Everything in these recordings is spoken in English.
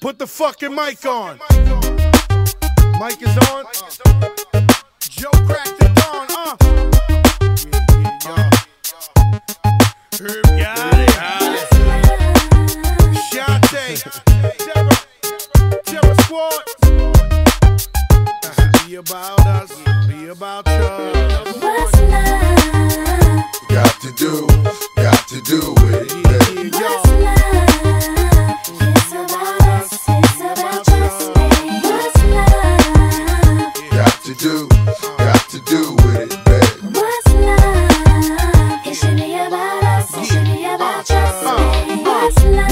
Put the fucking mic on. Mic is on. Joe Crack the Don, uh. Herb got it. Ashanti. Terror. Terror Squad. Be about us. Be about us. What's love? Got to do, got to do do, got to do with it, baby. What's love? It should be about us. It should be about trust uh, uh, me. Uh, What's love?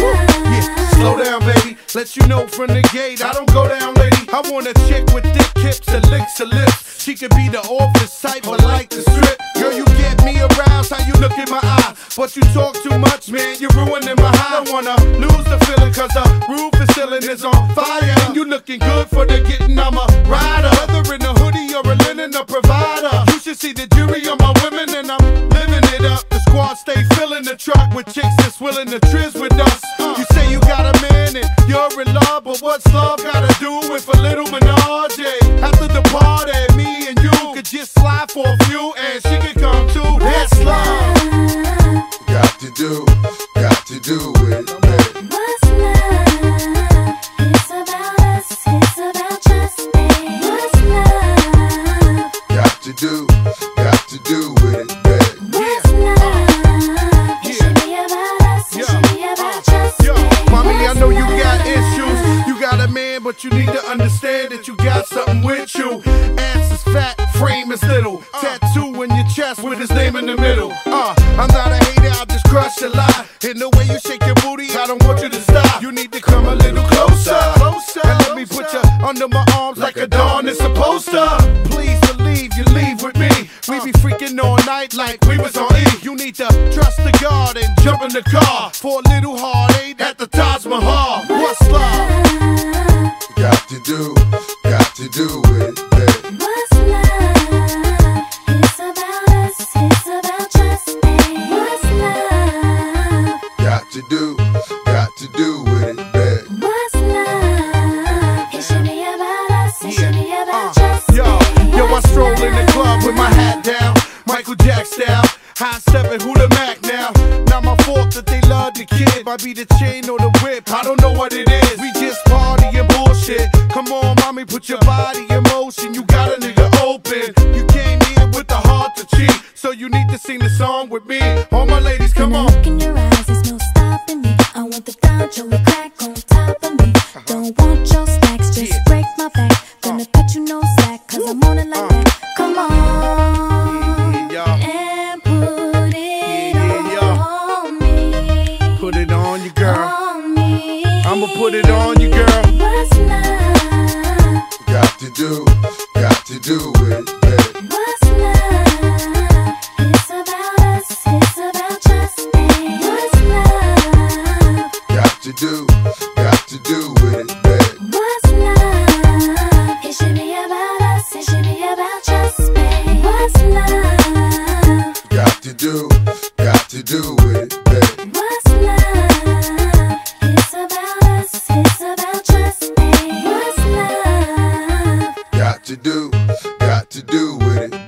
Yeah, slow down, baby. Let you know from the gate, I don't go down, lady. I want a chick with thick hips and licks her lips. She could be the office type, but like the strip. Girl, you get me aroused, how you look in my eye. But you talk too much, man, you're ruining my high. I don't wanna lose the feeling, cause the roof is ceiling is on fire. And you looking good for the getting, I'm a rider. I'm living it up. The squad stay filling the truck with chicks that's willing to trizz with us. You say you got a man and you're in love, but what's love gotta do with a little menage? After the party, me and you could just slide for a few, and she could but you need to understand that you got something with you. Ass is fat, frame is little. Tattoo in your chest with his name in the middle. Uh, I'm not a hater, I'll just crush a lie. In the way you shake your booty, I don't want you to stop. You need to come a little closer. closer and let me put you under my arms like a Don is supposed to. Please believe you leave with me. We be freaking all night like we was on E. You need to trust the God and jump in the car for a little heartache at the Taj Mahal. What's about us. It should be Uh, yo, yo, I stroll in the club with my hat down, Michael Jack style. High stepping, who the Mac now? Not my fault that they love the kid. Might be the chain or the whip, I don't know what it is. We just party and bullshit. Come on, mommy, put your body in motion. You got a nigga open. You came here with the heart to cheat, so you need to sing the song with me. All my ladies, come on. Look in your eyes, there's no stopping me. I want the Don the crack on put it on you, girl. What's love? Got to do, got to do it, yeah. What's love? It's about us, it's about just me. What's love? Got to do, got to do it, yeah. What's love? It should be about us, it should be about just me. What's love? Got to do, got to do it. to do, got to do with it.